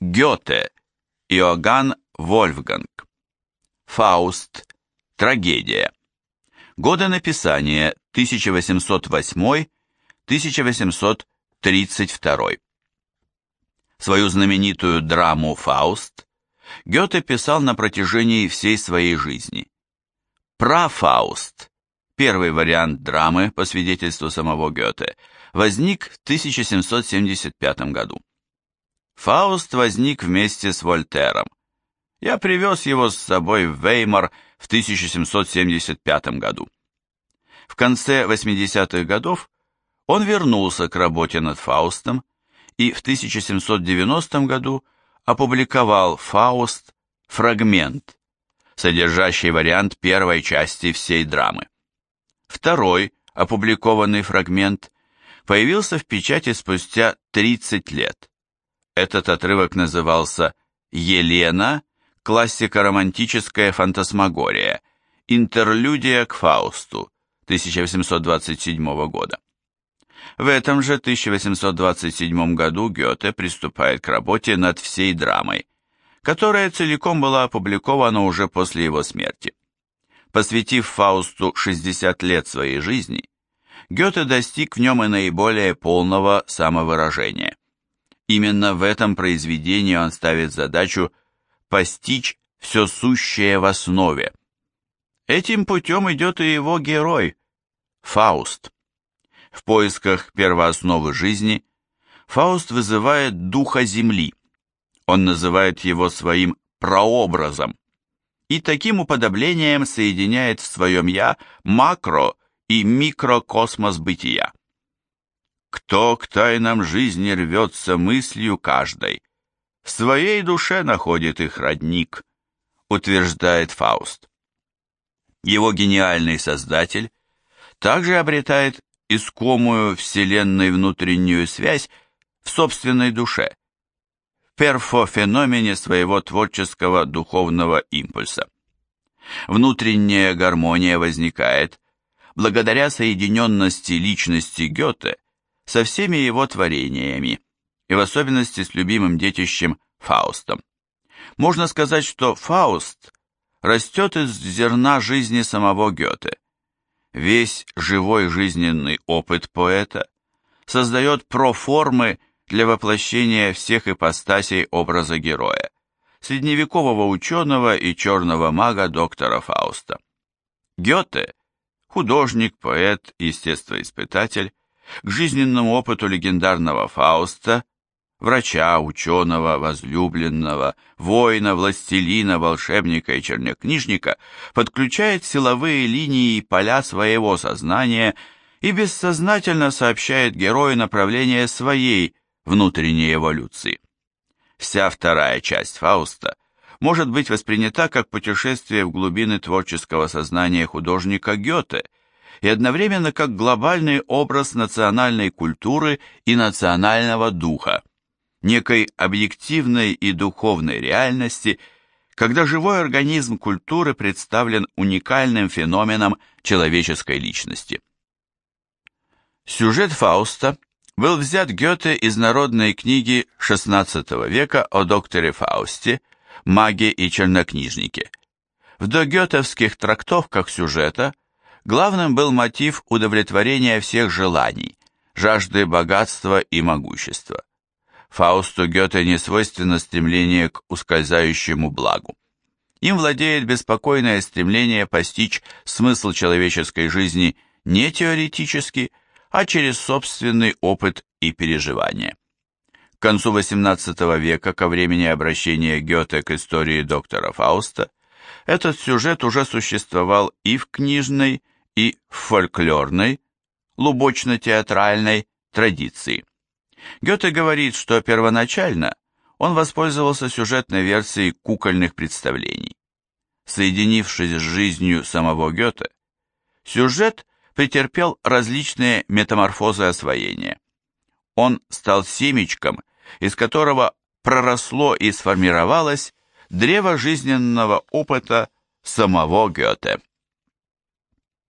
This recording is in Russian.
Гёте, Иоганн Вольфганг. Фауст. Трагедия. Годы написания 1808-1832. Свою знаменитую драму «Фауст» Гёте писал на протяжении всей своей жизни. Прафауст, первый вариант драмы, по свидетельству самого Гёте, возник в 1775 году. Фауст возник вместе с Вольтером. Я привез его с собой в Веймар в 1775 году. В конце 80-х годов он вернулся к работе над Фаустом и в 1790 году опубликовал «Фауст. Фрагмент», содержащий вариант первой части всей драмы. Второй, опубликованный фрагмент, появился в печати спустя 30 лет. Этот отрывок назывался «Елена. Классико-романтическая фантасмагория. Интерлюдия к Фаусту» 1827 года. В этом же 1827 году Гёте приступает к работе над всей драмой, которая целиком была опубликована уже после его смерти. Посвятив Фаусту 60 лет своей жизни, Гёте достиг в нем и наиболее полного самовыражения. Именно в этом произведении он ставит задачу постичь все сущее в основе. Этим путем идет и его герой, Фауст. В поисках первоосновы жизни Фауст вызывает духа земли. Он называет его своим прообразом и таким уподоблением соединяет в своем «я» макро- и микрокосмос бытия. Кто к тайнам жизни рвется мыслью каждой, в своей душе находит их родник, утверждает Фауст. Его гениальный создатель также обретает искомую вселенной внутреннюю связь в собственной душе, в перфофеномене своего творческого духовного импульса. Внутренняя гармония возникает благодаря соединенности личности Гёте со всеми его творениями, и в особенности с любимым детищем Фаустом. Можно сказать, что Фауст растет из зерна жизни самого Гёте. Весь живой жизненный опыт поэта создает проформы для воплощения всех ипостасей образа героя, средневекового ученого и черного мага доктора Фауста. Гёте – художник, поэт, естествоиспытатель, к жизненному опыту легендарного Фауста, врача, ученого, возлюбленного, воина, властелина, волшебника и чернокнижника, подключает силовые линии и поля своего сознания и бессознательно сообщает герою направление своей внутренней эволюции. Вся вторая часть Фауста может быть воспринята как путешествие в глубины творческого сознания художника Гёте – и одновременно как глобальный образ национальной культуры и национального духа, некой объективной и духовной реальности, когда живой организм культуры представлен уникальным феноменом человеческой личности. Сюжет Фауста был взят Гёте из народной книги XVI века о докторе Фаусте, маге и чернокнижнике. В догетовских трактовках сюжета – Главным был мотив удовлетворения всех желаний, жажды богатства и могущества. Фаусту Гёте не свойственно стремление к ускользающему благу. Им владеет беспокойное стремление постичь смысл человеческой жизни не теоретически, а через собственный опыт и переживания. К концу XVIII века, ко времени обращения Гёте к истории доктора Фауста, этот сюжет уже существовал и в книжной, и фольклорной, лубочно-театральной традиции. Гёте говорит, что первоначально он воспользовался сюжетной версией кукольных представлений. Соединившись с жизнью самого Гёте, сюжет претерпел различные метаморфозы освоения. Он стал семечком, из которого проросло и сформировалось древо жизненного опыта самого Гёте.